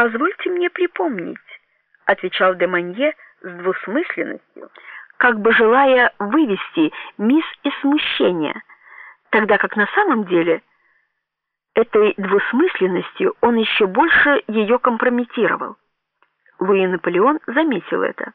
Позвольте мне припомнить, отвечал де Манье с двусмысленностью, как бы желая вывести мисс из смущения, тогда как на самом деле этой двусмысленностью он еще больше ее компрометировал. Луи Наполеон заметил это.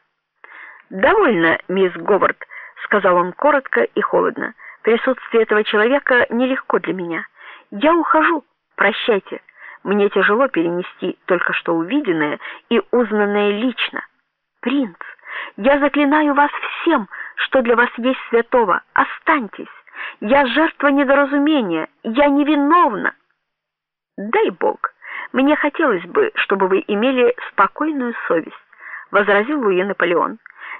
"Довольно, мисс Говард", сказал он коротко и холодно. "Присутствие этого человека нелегко для меня. Я ухожу. Прощайте. Мне тяжело перенести только что увиденное и узнанное лично. Принц, я заклинаю вас всем, что для вас есть святого, останьтесь. Я жертва недоразумения, я невиновна. Дай Бог, мне хотелось бы, чтобы вы имели спокойную совесть, возразил Луи Наполеон.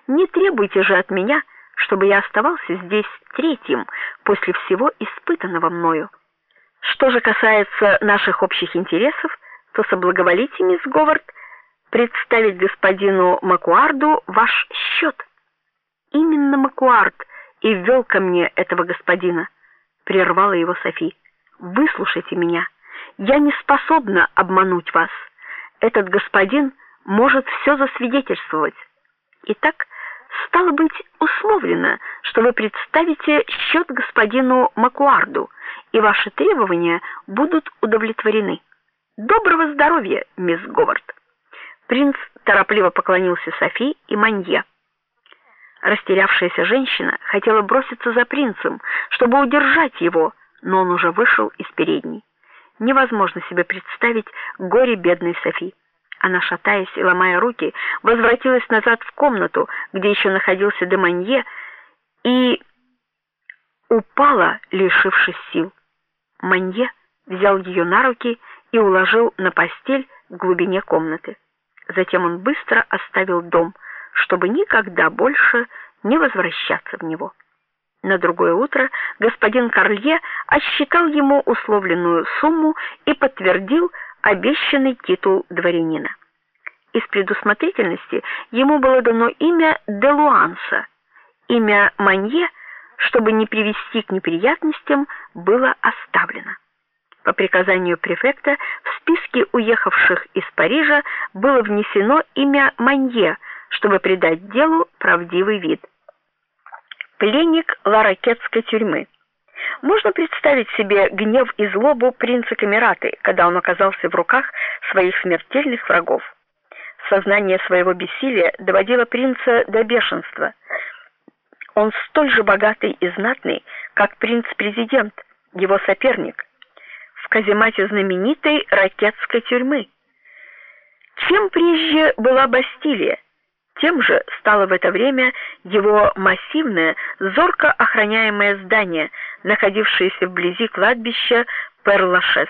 Не требуйте же от меня, чтобы я оставался здесь третьим после всего испытанного мною. Что же касается наших общих интересов, то соблаговолите, мисс Говард, представить господину Макуарду ваш счет. Именно Макуард и ввел ко мне этого господина, прервала его Софи. Выслушайте меня. Я не способна обмануть вас. Этот господин может все засвидетельствовать. Итак, стало быть условлено, что вы представите счет господину Макуарду, и ваши требования будут удовлетворены. Доброго здоровья, мисс Говард. Принц торопливо поклонился Софи и Манье. Растерявшаяся женщина хотела броситься за принцем, чтобы удержать его, но он уже вышел из передней. Невозможно себе представить горе бедной Софи. Она, шатаясь и ломая руки, возвратилась назад в комнату, где еще находился Деманье, и упала, лишившись сил. Манье взял ее на руки и уложил на постель в глубине комнаты. Затем он быстро оставил дом, чтобы никогда больше не возвращаться в него. На другое утро господин Карлье отсчитал ему условленную сумму и подтвердил обещанный титул дворянина. Из предусмотрительности ему было дано имя де Луанса. Имя Манье, чтобы не привести к неприятностям, было оставлено. По приказанию префекта в списке уехавших из Парижа было внесено имя Манье, чтобы придать делу правдивый вид. Пленник Ларакетской тюрьмы. Можно представить себе гнев и злобу принца Камераты, когда он оказался в руках своих смертельных врагов. Сознание своего бессилия доводило принца до бешенства. Он столь же богатый и знатный, как принц-президент, его соперник в каземате знаменитой ракетской тюрьмы. Чем прежде была Бастилия, тем же стало в это время его массивное, зорко охраняемое здание, находившееся вблизи кладбища Перлашес.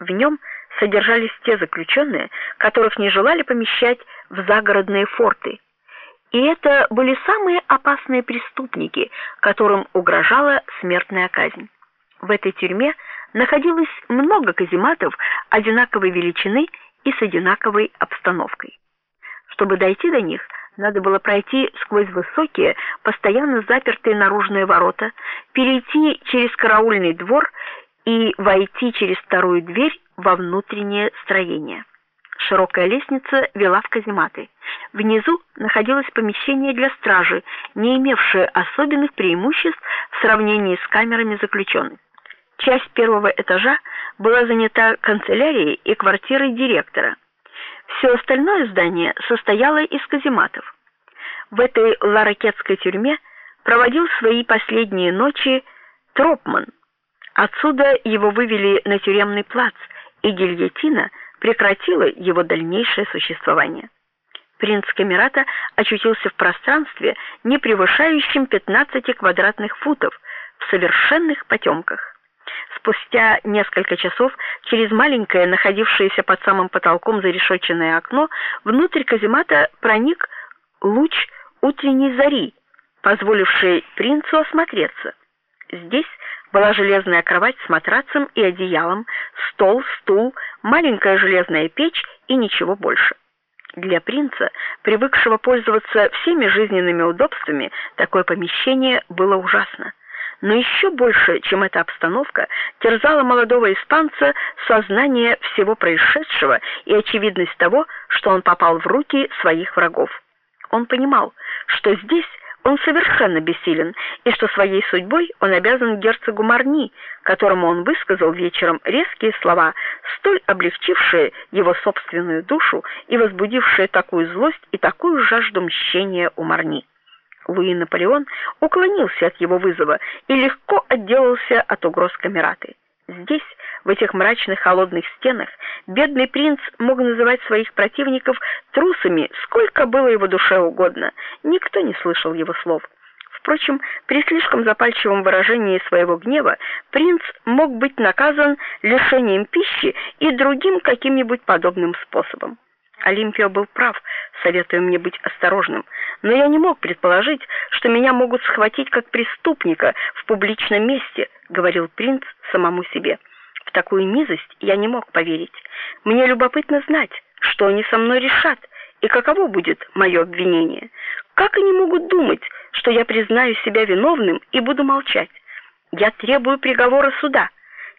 В нем содержались те заключенные, которых не желали помещать в загородные форты. И это были самые опасные преступники, которым угрожала смертная казнь. В этой тюрьме находилось много казематов одинаковой величины и с одинаковой обстановкой. Чтобы дойти до них, надо было пройти сквозь высокие, постоянно запертые наружные ворота, перейти через караульный двор и войти через вторую дверь во внутреннее строение. Широкая лестница вела в казематы. Внизу находилось помещение для стражи, не имевшее особенных преимуществ в сравнении с камерами заключенных. Часть первого этажа была занята канцелярией и квартирой директора. Все остальное здание состояло из казематов. В этой ларакетской тюрьме проводил свои последние ночи Тропман. Отсюда его вывели на тюремный плац, и гильотина прекратила его дальнейшее существование. Принц Камерата очутился в пространстве, не превышающем 15 квадратных футов, в совершенных потемках. Спустя несколько часов через маленькое, находившееся под самым потолком зарешеченное окно, внутрь каземата проник луч утренней зари, позволивший принцу осмотреться. Здесь была железная кровать с матрацем и одеялом, стол, стул, маленькая железная печь и ничего больше. Для принца, привыкшего пользоваться всеми жизненными удобствами, такое помещение было ужасно. Но еще больше, чем эта обстановка, терзала молодого испанца сознание всего происшедшего и очевидность того, что он попал в руки своих врагов. Он понимал, что здесь он совершенно бессилен, и что своей судьбой он обязан герцогу Марни, которому он высказал вечером резкие слова, столь облегчившие его собственную душу и возбудившие такую злость и такую жажду мщения у Марни. Луи Наполеон уклонился от его вызова и легко отделался от угроз камераты. Здесь, в этих мрачных холодных стенах, бедный принц мог называть своих противников трусами, сколько было его душе угодно. Никто не слышал его слов. Впрочем, при слишком запальчивом выражении своего гнева принц мог быть наказан лишением пищи и другим каким-нибудь подобным способом. Олимпио был прав, советуя мне быть осторожным, но я не мог предположить, что меня могут схватить как преступника в публичном месте, говорил принц самому себе. Такую низость я не мог поверить. Мне любопытно знать, что они со мной решат и каково будет мое обвинение. Как они могут думать, что я признаю себя виновным и буду молчать? Я требую приговора суда.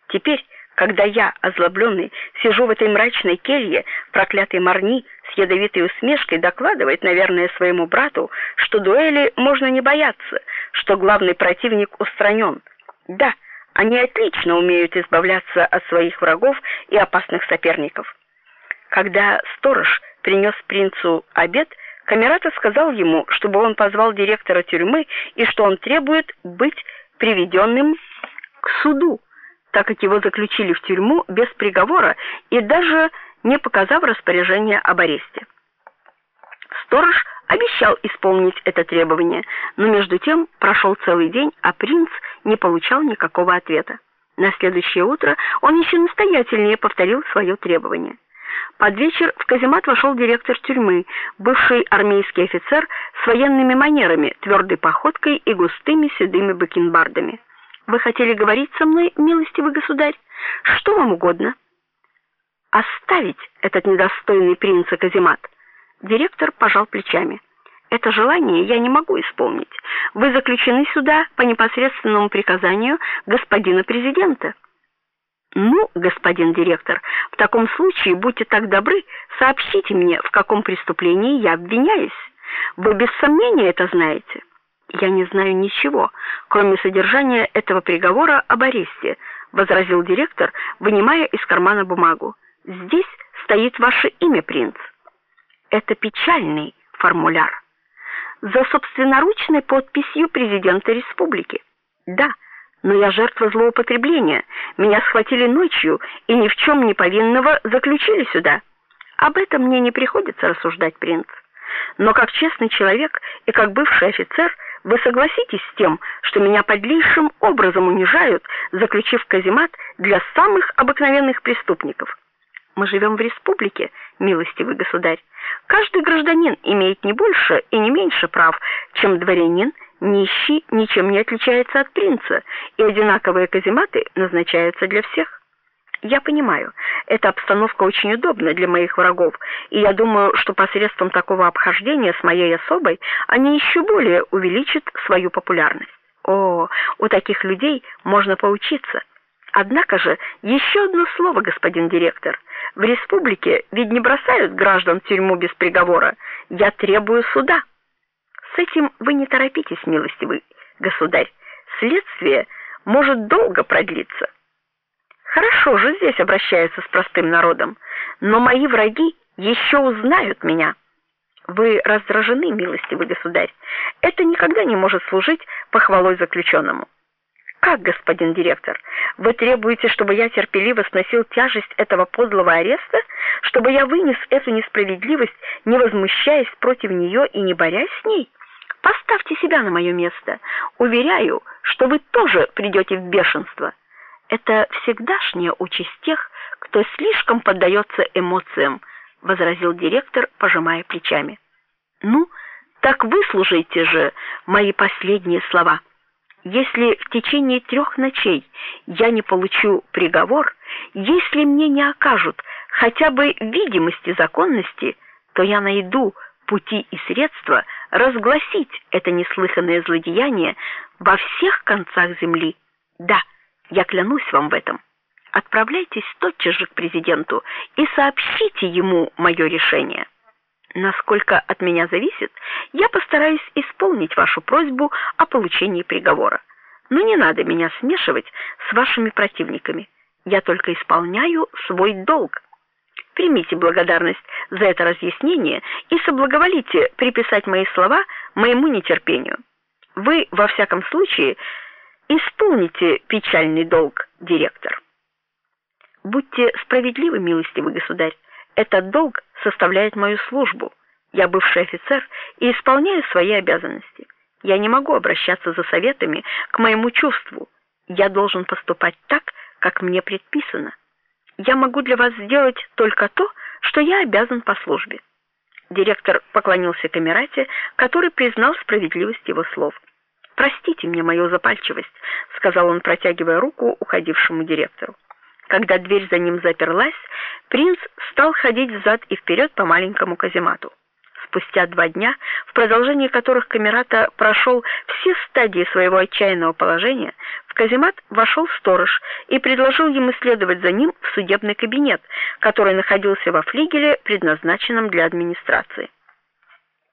Теперь когда я, озлобленный, сижу в этой мрачной келье, проклятый Марни с ядовитой усмешкой докладывает, наверное, своему брату, что дуэли можно не бояться, что главный противник устранен. Да, они отлично умеют избавляться от своих врагов и опасных соперников. Когда сторож принес принцу обед, Камерата сказал ему, чтобы он позвал директора тюрьмы и что он требует быть приведенным к суду так как его заключили в тюрьму без приговора и даже не показав распоряжения об аресте. Сторож обещал исполнить это требование, но между тем прошел целый день, а принц не получал никакого ответа. На следующее утро он еще настоятельнее повторил свое требование. Под вечер в каземат вошел директор тюрьмы, бывший армейский офицер с военными манерами, твердой походкой и густыми седыми бакенбардами. Вы хотели говорить со мной, милостивый государь? Что вам угодно? Оставить этот недостойный принца Казимат. Директор пожал плечами. Это желание я не могу исполнить. Вы заключены сюда по непосредственному приказанию господина президента. Ну, господин директор, в таком случае будьте так добры, сообщите мне, в каком преступлении я обвиняюсь. Вы без сомнения это знаете. Я не знаю ничего, кроме содержания этого приговора об аресте, возразил директор, вынимая из кармана бумагу. Здесь стоит ваше имя, принц. Это печальный формуляр за собственноручной подписью президента республики. Да, но я жертва злоупотребления. Меня схватили ночью и ни в чем не повинного заключили сюда. Об этом мне не приходится рассуждать, принц. Но как честный человек и как бывший офицер вы согласитесь с тем, что меня подлейшим образом унижают, заключив каземат для самых обыкновенных преступников? Мы живем в республике, милостивый государь. Каждый гражданин имеет не больше и не меньше прав, чем дворянин, нищий ничем не отличается от принца, и одинаковые казематы назначаются для всех. Я понимаю, эта обстановка очень удобна для моих врагов, и я думаю, что посредством такого обхождения с моей особой они еще более увеличат свою популярность. О, у таких людей можно поучиться. Однако же еще одно слово, господин директор. В республике ведь не бросают граждан в тюрьму без приговора. Я требую суда. С этим вы не торопитесь, милостивый государь. Следствие может долго продлиться. Хорошо же здесь обращаются с простым народом, но мои враги еще узнают меня. Вы раздражены, милостивый государь. Это никогда не может служить похвалой заключенному. Как, господин директор, вы требуете, чтобы я терпеливо сносил тяжесть этого подлого ареста, чтобы я вынес эту несправедливость, не возмущаясь против нее и не борясь с ней? Поставьте себя на мое место. Уверяю, что вы тоже придете в бешенство это всегдашняя участь тех, кто слишком поддается эмоциям, возразил директор, пожимая плечами. Ну, так выслушайте же мои последние слова. Если в течение трех ночей я не получу приговор, если мне не окажут хотя бы видимости законности, то я найду пути и средства разгласить это неслыханное злодеяние во всех концах земли. Да, я клянусь вам в этом. Отправляйтесь тотчас же к президенту и сообщите ему мое решение. Насколько от меня зависит, я постараюсь исполнить вашу просьбу о получении приговора. Но не надо меня смешивать с вашими противниками. Я только исполняю свой долг. Примите благодарность за это разъяснение и соблаговолите приписать мои слова моему нетерпению. Вы во всяком случае исполните печальный долг, директор. Будьте справедливы, милостивый государь. Этот долг составляет мою службу. Я бывший офицер и исполняю свои обязанности. Я не могу обращаться за советами к моему чувству. Я должен поступать так, как мне предписано. Я могу для вас сделать только то, что я обязан по службе. Директор поклонился камерате, который признал справедливость его слов. Простите мне мою запальчивость, сказал он, протягивая руку уходившему директору. Когда дверь за ним заперлась, принц стал ходить взад и вперед по маленькому каземату. Спустя два дня, в продолжении которых Камерата прошел все стадии своего отчаянного положения, в каземат вошел сторож и предложил ему следовать за ним в судебный кабинет, который находился во флигеле, предназначенном для администрации.